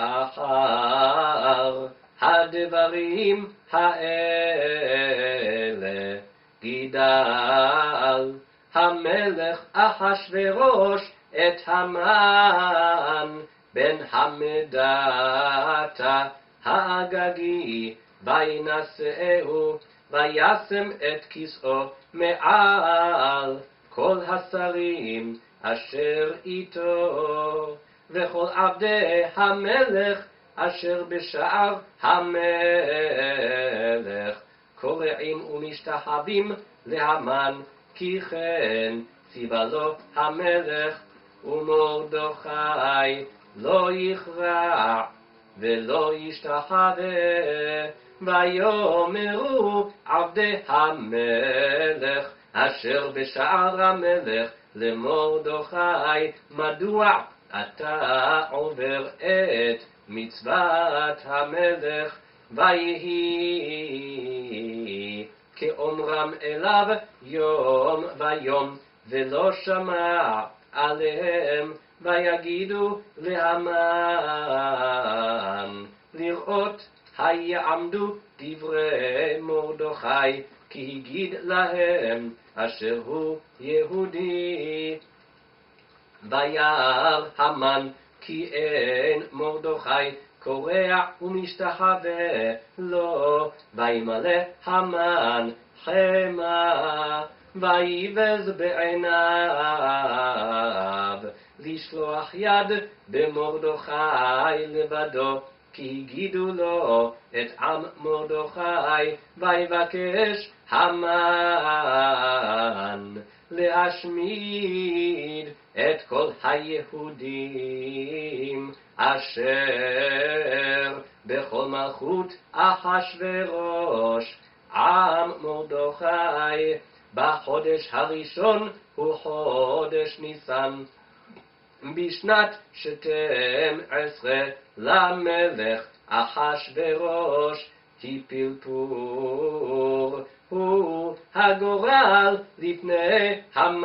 אחר הדברים האלה גידל המלך אחשורוש את המן בן המדתה האגגי וינשאהו וישם את כסאו מעל כל השרים אשר איתו וכל עבדי המלך אשר בשער המלך. קורעים ומשתחווים להמן כי כן ציווה לו המלך ומרדכי לא יכרע ולא ישתחווה. ויאמרו עבדי המלך אשר בשער המלך למרדכי מדוע אתה עובר את מצוות המלך ויהי כאומרם אליו יום ויום ולא שמע עליהם ויגידו להמן לראות היעמדו דברי מרדכי כי הגיד להם אשר הוא יהודי וירא המן כי אין מרדכי קורע ומשתחווה לו, וימלא המן חמא, ויבז בעיניו, לשלוח יד במרדכי לבדו, כי הגידו לו את עם מרדכי, ויבקש המן להשמיד את כל היהודים אשר בכל מלכות אחשורוש עם מרדכי בחודש הראשון הוא חודש ניסן. בשנת שתים עשרה למלך אחשורוש הפיל פור הוא הגורל לפני המן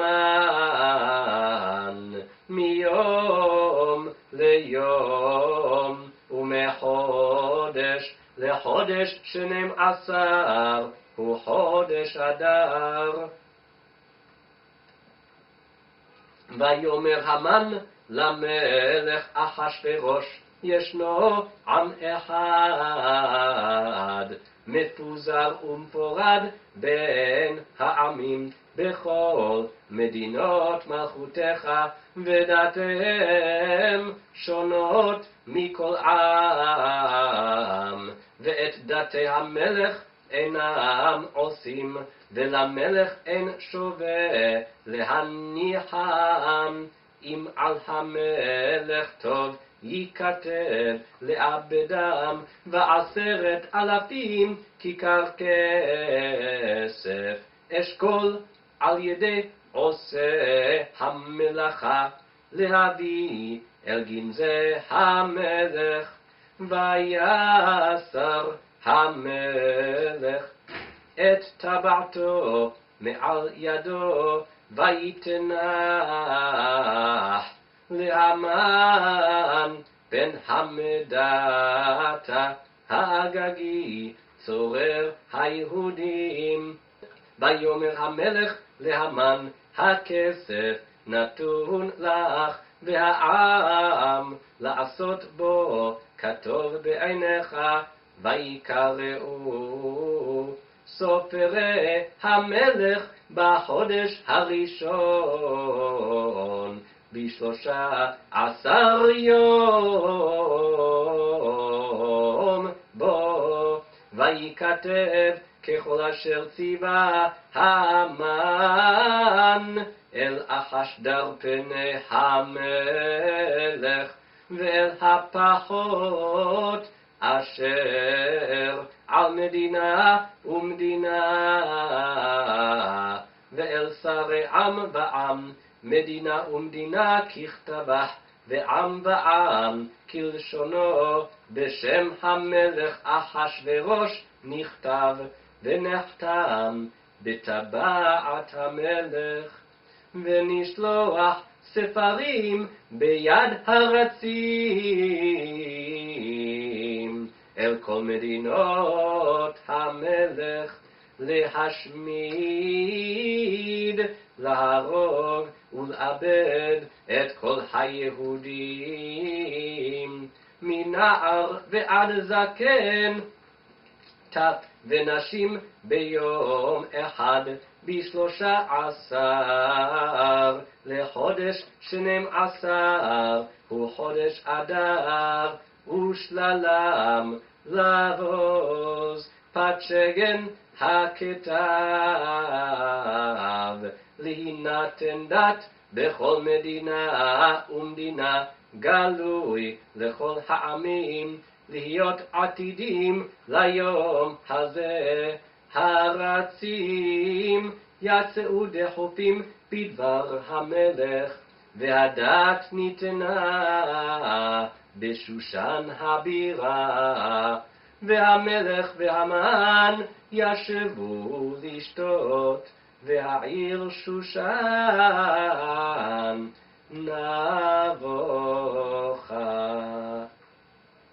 מיום ליום ומחודש לחודש שנים עשר הוא חודש אדר. ויאמר המן למלך אחשורוש ישנו עם אחד מפוזר ומפורד בין העמים בכל מדינות מלכותך ודתיהם שונות מכל עם ואת דתי המלך אינם עושים ולמלך אין שווה להניחם אם על המלך טוב ייכתב לאבדם ועשרת אלפים כיכר כסף אשכול על ידי עושה המלאכה להביא אל גנזי המלך ויסר המלך. את טבעתו מעל ידו ויתנח להמן בן המדתה האגגי צורר היהודים. ויאמר המלך להמן הכסף נתון לך והעם לעשות בו כטוב בעיניך ויקראו סופרי המלך בחודש הראשון בשלושה עשר יום בו. וייכתב ככל אשר ציווה המן אל אחשדר פני המלך ואל הפחות אשר על מדינה ומדינה ואל שרי עם ועם מדינה ומדינה ככתבה ועם ועם כלשונו בשם המלך אחשורוש נכתב ונחתם בטבעת המלך. ונשלוח ספרים ביד הרצים אל כל מדינות המלך להשמיד, להרוג ולאבד את כל היהודים, מנער ועד זקן, טף ונשים ביום אחד, בשלושה עשר. לחודש שנים עשר, הוא חודש אדר, ושללם לבוז, פת שגן הכתב, להינתן דת בכל מדינה ומדינה, גלוי לכל העמים, להיות עתידים ליום הזה. הרצים יצאו דחופים בדבר המלך, והדת ניתנה בשושן הבירה. והמלך והמן ישבו לשתות, והעיר שושן נבוכה.